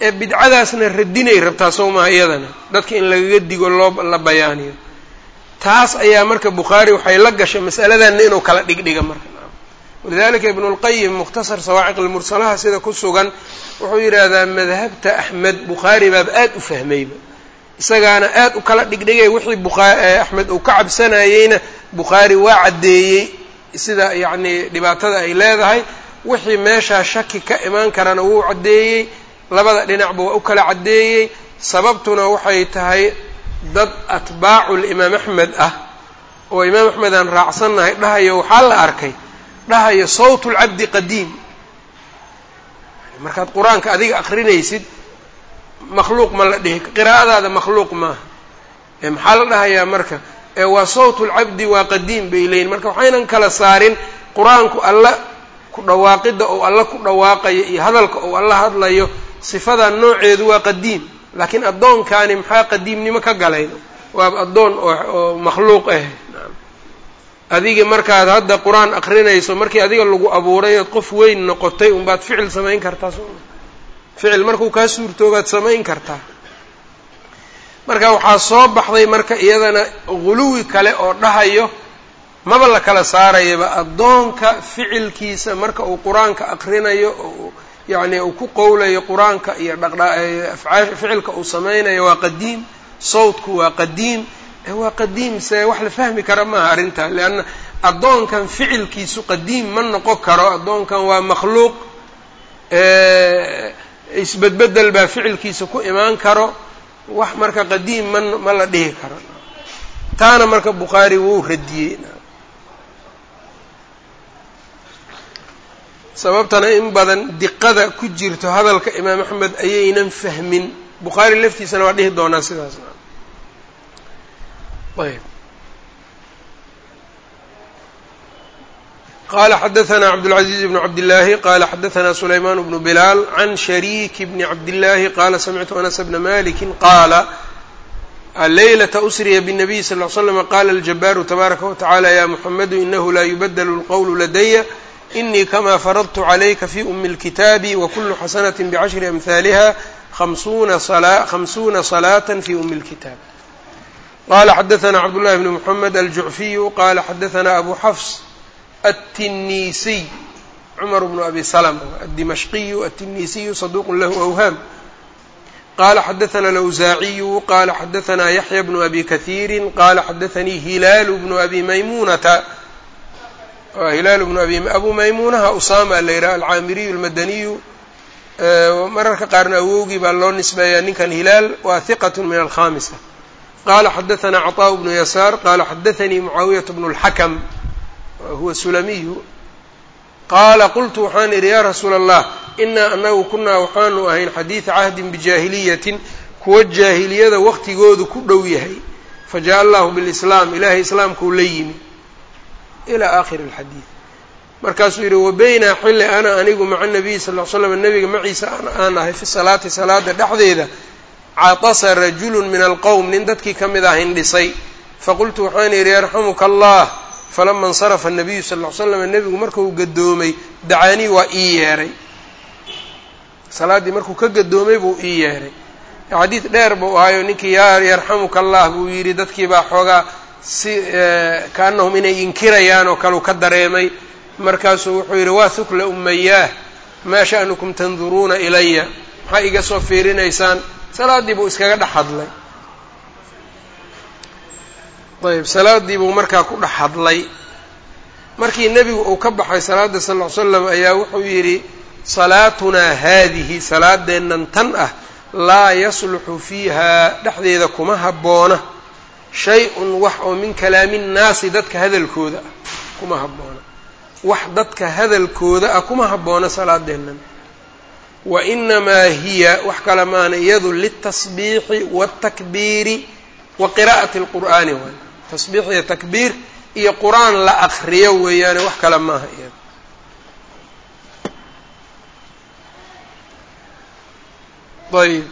Ee bidcadaasna radinay rabtaa soo maha iyadana? Dadka in lagaga digo loo la bayaaniyo taas ayaa marka bukhaari waxay la gashay masaladanna inuu kala dhigdhiga marka. Walidalika ibnu lqayim mukhtasar sawaaciq lmursalaha sida ku sugan wuxuu yidhaahdaa madhabta axmed bukhaari baaba aad u fahmayba. Isagaana aad u kala dhigdhigay wixii axmed uu ka cabsanayeyna bukhaari waa caddeeyey. Sida yacni dhibaatada ay leedahay wixii meeshaa shaki ka imaan karana wuu caddeeyey labada dhinacba waa u kala caddeeyey. Sababtuna waxay tahay dad atbaacu limaam axmed ah oo imaam axmed aan raacsannahay dhahayo waxaa la arkay? Dhahayo sawt lcabdi qadiim. Markaad qur'aanka adiga akrinaysid makhluuq ma la dhihi qiraa'adaada makhluuq maaha. Ee maxaa la dhahayaa marka? Ee waa sawt lcabdi waa qadiim bay leeyihiin marka waxaynan kala saarin qur'aanku alla ku dhawaaqidda ou alla ku dhawaaqayo iyo hadalka ou alla hadlayo sifadan nooceedu waa qadiim laakiin addoonkaani maxaa qadiimnimo ka galay? Waa addoon oo makhluuq ah adiga markaad hadda qur'aan akrinayso markii adiga lagu abuuray ood qof weyn noqotay unbaad ficil samayn kartaa soo ficil markuu kaa suurtoobaad samayn kartaa. Marka waxaa soo baxday marka iyadana guluwi kale oo dhahayo maba la kala saarayaba addoonka ficilkiisa marka uu qur'aanka akrinayo oo yacni uu ku qowlayo qur'aanka iyo dhaqdhaafcaa ficilka uu samaynayo waa qadiim sawtku waa qadiim waa qadiim se wax la fahmi kara maaha arrintaa leanna addoonkan ficilkiisu qadiim ma noqon karo addoonkan waa makhluuq isbedbedel baa ficilkiisa ku imaan karo wax marka qadiim ma ma la dhihi karo. Taana marka bukhaari wuu radiyey sababtana in badan diqada ku jirto hadalka imaam axmed ayaynan fahmin bukhaari laftiisana waa dhihi doonaa sidaas ayb qala xadaثna cabdالعaزيز بن cabdالlahi qala xadaثna سulayman بن بlal عan شharيk بn cabdالlahi qala samictu أنس بna maliki qala leylة أsriya bالنabiy sl اه sلم qala الجabاru تbaaraka وتعalى ya mحamdu inahu la yubdl الqwl ladaya إنii kma faradtu عlayka fi أmi الkitaabi وkul xasanaة bcashri أmhaliha خamsuuna صلاة fi أmi الkitaab qala xadaثna cabdالlahi بn mحamed aljuعfiyu qala xadaثna abu xfs التنيسي cمر بن أbي سلمة الدمشقي التنيسي صدوq lh أwهاm qال xdثna الأوزاعي qال xdثna يحيى بن أbي كثير qال xdثnي هiلاal بن أbي maymunةa hilaal بن أbu maymunaha usama la yidhaha alcaamiriyu الmadaniyu mararka qaarna awowgii baa loo nisbeeyaa ninkan hilaal waa ثiqة min الkhاmisة qala xdثna cطاء بن يسار qala xdثnي معaawiية بن الحkم huwa sulamiyu qaala qultu waxaan idhi yaa rasuula allah inaa anagu kunaa waxaanu ahayn xadiida cahdin bijaahiliyatin kuwa jaahiliyada waqtigoodu ku dhow yahay fajaءa allahu bilislaam ilaahay islaamkuu la yimi ilaa aakhiri اlxadiid markaasuu yidhi wabeynaa xilli ana anigu maca nabiyi sal l slam nabiga maciisa aan ahay fi salaati salaada dhexdeeda catasa rajulu min alqowm nin dadkii ka mid ah hindhisay. Faqultu waxaan yidhi yarxamuka allah falama insarafa nabiyu sal ll slam nebigu markuu gadoomay dacaanii waa ii yeeray. Salaaddii markuu ka gadoomay buu ii yeeray. Xadiid dheer buu ahayo ninkii yaa yarxamuka allah buu yidhi dadkii baa xoogaa si kaanahum inay inkirayaan oo kaleu ka dareemay markaasuu wuxuu yidhi waa hukla umayaah maa sha'nukum tanduruuna ilaya maxaa iga soo fiirinaysaan? Salaaddii buu iskaga dhex hadlay. Ayb salaadii buu markaa ku dhex hadlay. Markii nebigu uu ka baxay salaadda sal ll slam ayaa wuxuu yidhi salaatunaa haadihi salaadeennan tan ah laa yasluxu fiiha dhexdeeda kuma habboona shay-un wax oo min kalaami nnaasi dadka hadalkooda ah kuma habboona wax dadka hadalkooda ah kuma habboona salaadeennan wa inamaa hiya wax kale maana iyadu litasbiixi waatakbiiri wa qiraa'ati alqur'aani waay tasbiix iyo takbiir iyo qur'aan la akriyo weeyaane wax kale maaha iyada ayb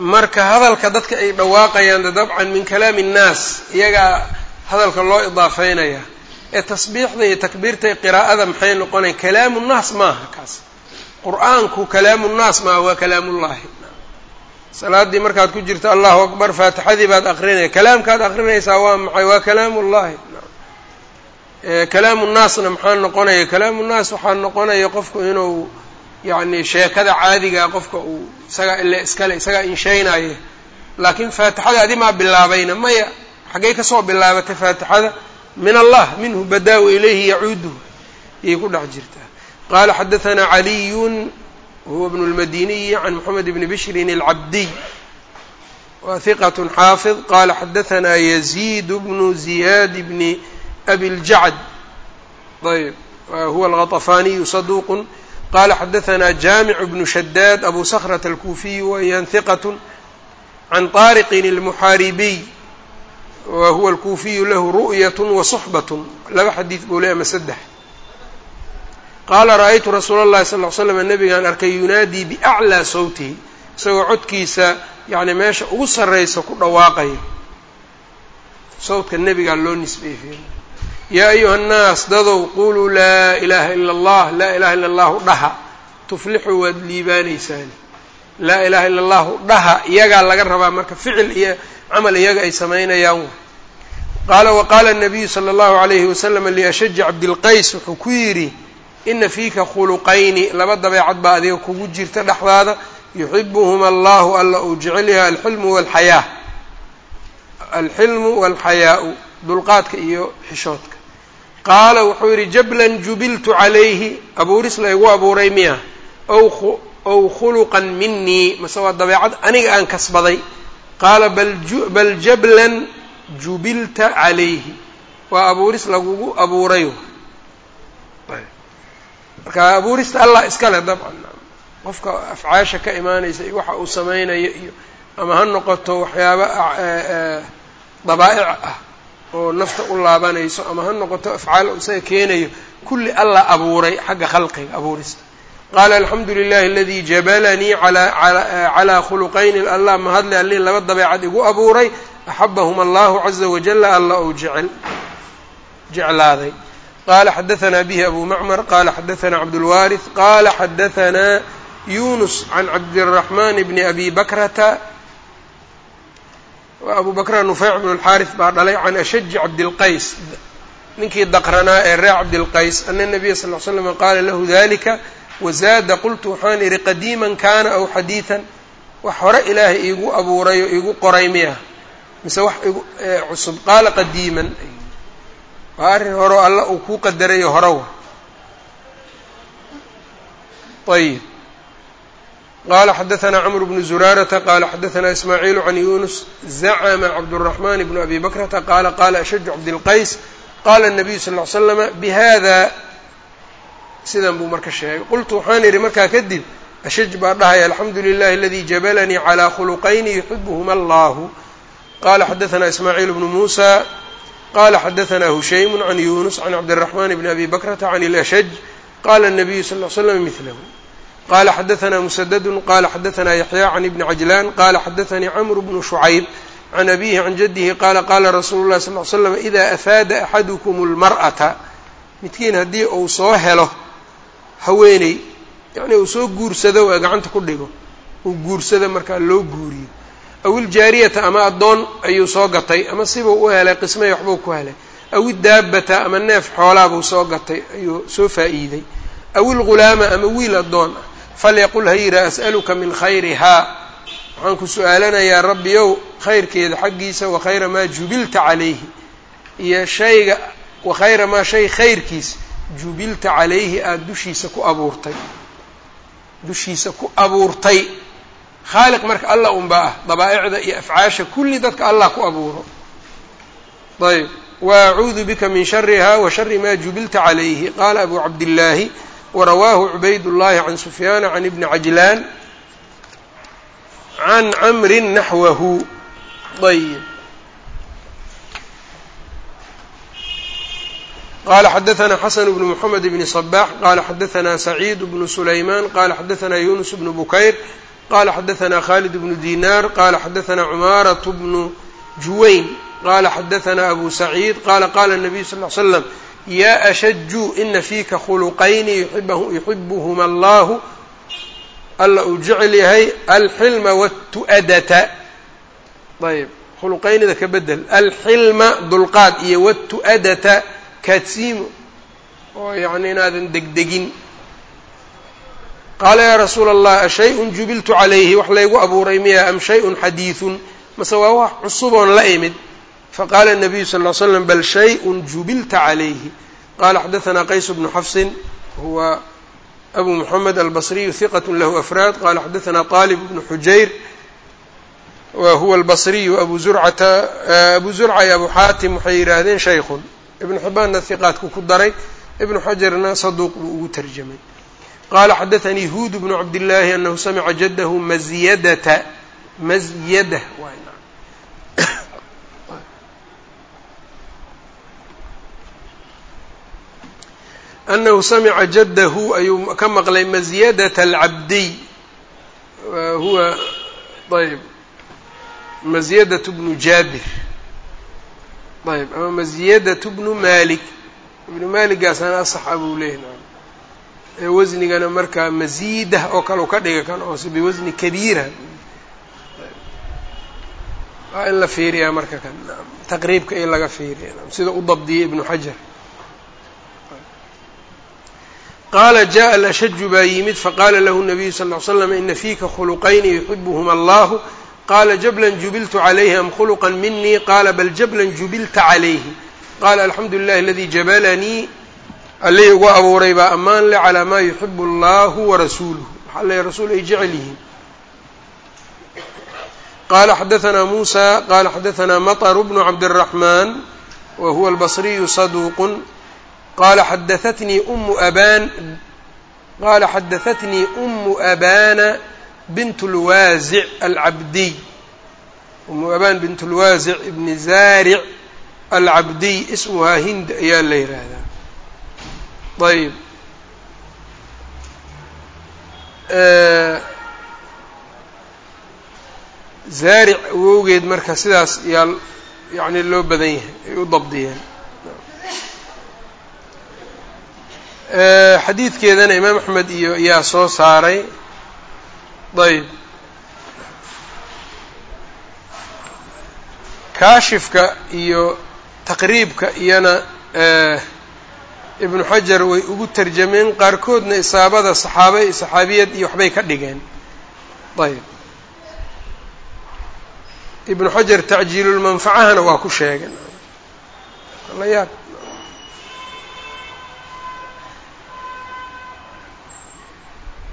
marka hadalka dadka ay dhawaaqayaan de dabcan min kalaami innaas iyagaa hadalka loo idaafeynaya ee tasbiixda iyo takbiirta iyo qiraa'ada maxay noqonayan kalaamu nnaas maaha kaas. Qur'aanku kalaamu nnaas maaha waa kalaamullahi salaaddii markaad ku jirto allahu akbar faatixadii baad akrinaya kalaamkaad akrinaysaa waa maxay? Waa kalaamu llahi kalaamu nnaasna maxaa noqonaya? Kalaamu nnaas waxaa noqonaya qofku inuu yacni sheekada caadigaa qofka uu isagaa ile iskale isagaa insheynaaye laakiin faatixada adimaa bilaabayna. Maya xaggay ka soo bilaabatay faatixada? Min allah minhu badaa-u ilayhi yacuuduhu. Ayay ku dhex jirtaa qaala xadaanaa caliyun wahuwa bnu lmadiniyi can moxamed bni bishrin alcabdiy hiqat xaafid. Qala xadaanaa yaziid bnu ziyaad bni abi ljacd ayb huwa alghatafaniyu saduuq qala xadahanaa jaamic bnu shadaad abu sakrata alkuufiyu wayan hiqat can طaariqin اlmuxaaribiy wa huwa alkuufiyu lahu ru'yat wa suxbat laba xadiid buu le ama saddex qaala ra'aytu rasuula اllahi sal ly slam nabigaan arkay yunaadii biaclىa sawtihi isagoo codkiisa yani meesha ugu sarraysa ku dhawaaqayo sawdka nebigaa loo nisbeeyey yaa ayuha nnaas dadow quluu laa ilaaha ila allah laa ilaha illa allahu dhaha tuflixuu waad liibaanaysaani laa ilaha illa allahu dhaha iyagaa laga rabaa marka ficil iyo camal iyaga ay samaynayaan qaala waqaala nabiyu sala allahu alayhi wasalam liashaji cabdilqays wuxuu ku yidhi ina fiika khuluqayni laba dabeecad baa adiga kugu jirta dhexdaada yuxibuhuma allahu alla uu jecel yahay alxilmu walxayaa alxilmu walxayaau dulqaadka iyo xishoodka qaala wuxuu yidhi jablan jubiltu calayhi. Abuuris la igu abuuray miya ow khuluqan minii mase waa dabeecad aniga aan kasbaday. Qaala bal jablan jubilta calayhi. Waa abuuris lagugu abuuray. Marka abuurista allah iskale dabcan. Qofka afcaasha ka imaanaysa iyo waxa uu samaynayo iyo ama ha noqoto waxyaaba dabaa'ic ah oo nafta u laabanayso ama ha noqoto afcaal oo isaga keenayo kulli allah abuuray xagga khalqiga abuurista. Qaala alxamdu lilahi aladii jabalanii calaa khuluqayni allah mahadle alli laba dabeecad igu abuuray axabahuma allahu caza wajala alla ou jeclaaday. Qala xadaanaa bihi abu macmar. Qala xadaanaa cabdulwaariث qala xadaanaa yunus can cabdiraxman bni abi bakrata abu bakra nufeyc bnu lxaaris baa dhalay can ashaji cabdilqays ninkii daqranaa ee ree cabdilqays ana nabiya sal l slam qaala lahu dalika wazaada qultu waxaan idhi qadiiman kaana aw xadiidan wax hore ilaahay iigu abuuray oo iigu qoray miyah mise wax cusub. Qaala qadiiman. Waa arrin horo alla uu kuu qadarayo horow. Ayb qala xadaثna cmr bnu zuraarata qala xadaثna ismaaciilu can yunus zacma cabdالرaحman bnu abi bakrata qala qala ashaju cabdilqays qala الnabiyu sal ly slama bihada sidan buu marka sheegay qultu waxaan idhi markaa kadib ashaj baa dhahaya alxamdu lilahi aladi jabalanii calى khuluqayni yuxibhma allahu qala xadaثna ismaaciil bnu musa qala xadaثna hushaymu can yunus can cabdالرaحman bni abi bakrata can اlashaj qala الnabiyu sal ly slam mثlahu qala xadaثna msdd qala xadaثna yaحya can ibni cajlan qala xadaثanii cmr bnu shucayb can abihi can jadihi qala qala rasuulu اlahi sal ly slam ida afaada axadukm اlmarأata midkiin haddii uu soo helo haweeney yani uu soo guursado waa gacanta ku dhigo uu guursado markaa loo guuriyo aw iljaariyata ama addoon ayuu soo gatay ama sibuu u helay qismay waxbuu ku helay aw idaabbata ama neef xoolaabuu soo gatay ayuu soo faa'iiday aw ilghulaama ama wiil addoon ah falyaqul ha yidhaha as'aluka min khayrihaa waxaan ku su'aalanayaa rabbiyow khayrkeeda xaggiisa wa khayra maa jubilta calayhi iyo shayga wa khayra maa shay khayrkiis jubilta calayhi aada dushiisa ku abuurtay dushiisa ku abuurtay khaaliq marka allah unbaa ah dabaa'icda iyo afcaasha kulli dadka allah ku abuuro ayb wa acuudu bika min shariha wa shari ma jubilta calayhi qaala abu cabdillaahi warawaahu cubayd llahi can sufyaana can ibni cajlaan can camrin naxwahu ayb qala xadaثna xasn bnu mxamed bni صbax qala xadaثna saciid bnu sulayman qala xadaثna yunus bnu bukayr qala xadaثna khalid bnu dinar qala xadaثna cmaaraة bnu juwayn qala xadaثna abu saciid qala qala الnabiyu sal ly slam ya ashaju ina fiika khuluqayni yuxibuhma allahu alla uu jecel yahay alxilma wاtu'adata ayb khuluqaynida ka bedel alxilma dulqaad iyo wاtu'adata kaadsiimo oo yacni inaadan degdegin qaala yaa rasuula allah ashay-un jubiltu calayhi wax laygu abuuray miya am shay-un xadiidun mase waa wax cusuboon la imid faqaala الnabiyu sal ly slam bal shay-un jubilta calayhi qala xadaثna qays bnu xafsin huwa abu mxamed albasriyu hiqat lahu afraad qala xadaثna طalib bnu xujayr wa huwa albasriyu abu zurcata abu zurca iyo abu xaatim waxay yidhaahdeen shaykhun ibnu xibbaanna hiqaadku ku daray ibnu xajarna saduuq buu ugu tarjamay qaala xadaanii huud bnu cabdillaahi anahu samica jadahu mazyadata mazyada anahu samica jadahu ayuu ka maqlay mazyadata alcabdiy huwa ayb mazyadatu bnu jaabir ayb ama mazyadatu bnu malik ibnu maaligaasana asaxa buu leeyahy ee wasnigana markaa masiidah oo kale u ka dhiga kan oose biwasni kabiira waa in la fiiriyaa marka kan taqriibka in laga fiiriya sida u dabdiyay ibnu xajar qaala jaءa alashaju baa yimid faqaala lahu nabiyu sal ly slam ina fiika khuluqayni yuxibuhuma allahu qaala jablan jubiltu calayhi am khuluqa minii qaala bal jablan jubilta calayhi qaala alxamdu lilahi aladii jabalanii allihii ugu abuuray baa ammaan le calaa maa yuxibu allahu warasuuluhu waxaa leeya rasuul ay jecel yihiin qala xadaanaa muusa qala xadaanaa maطru bnu cabdالraxmaan wa huwa albasriyu saduuqun qala xadaatnii umu aban qala xadahatnii umu abana bint اlwaasic alcabdiy umu aban bint اlwaasic ibni zaaric alcabdiy ismuhaa hind ayaa la yihahdaa ayb zaaric awowgeed marka sidaas yaa yani loo badan yahay ay u dabdiyeen xadiidkeedana imaam axmed iyo yaa soo saaray. Ayb kaashifka iyo taqriibka iyana ibnu xajar way ugu tarjameen qaarkoodna isaabada saxaabe saxaabiyad iyo waxbay ka dhigeen. Ayb ibnu xajar tacjiilulmanfacahana waa ku sheegeen la yaab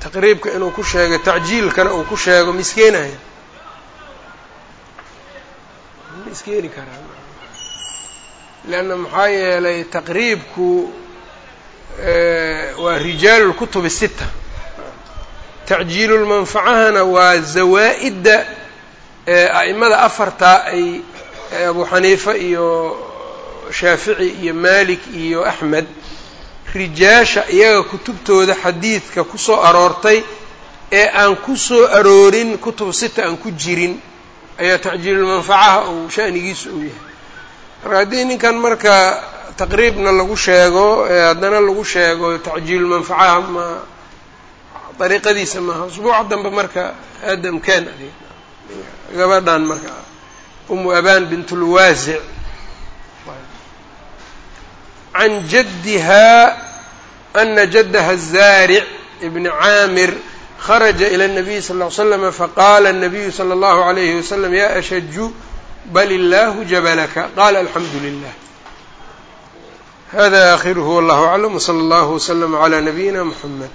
taqriibka inuu ku sheego tacjiilkana uu ku sheego miskeenaya miskeeni karaa leanna maxaa yeelay taqriibku waa rijaalu lkutubi sita tacjiilulmanfacahana waa zawaa'idda a'imada afartaa ay abu xaniifa iyo shaafici iyo malik iyo axmed rijaasha iyaga kutubtooda xadiidka ku soo aroortay ee aan ku soo aroorin kutub sita aan ku jirin ayaa tacjiilulmanfacaha uu sha'nigiisu uu yahay. Marka haddii ninkan marka taqriibna lagu sheego haddana lagu sheego tacjiilulmanfacaha ma dariiqadiisa maaha usbuuca dambe marka aadam ken gabadhan marka umu aban bint lwaasic can jaddiha ana jaddaha الzaaric ibni caamir kharaja ilى الnabiy sal ly slm faqala الnabiyu slى اllahu عalayhi waslm ya ashaju bal illahu jabalaka qala alxamdu lilah hada akhiruhu wallahu aclam wslى اllahu wslm عlى nabiyina mxamed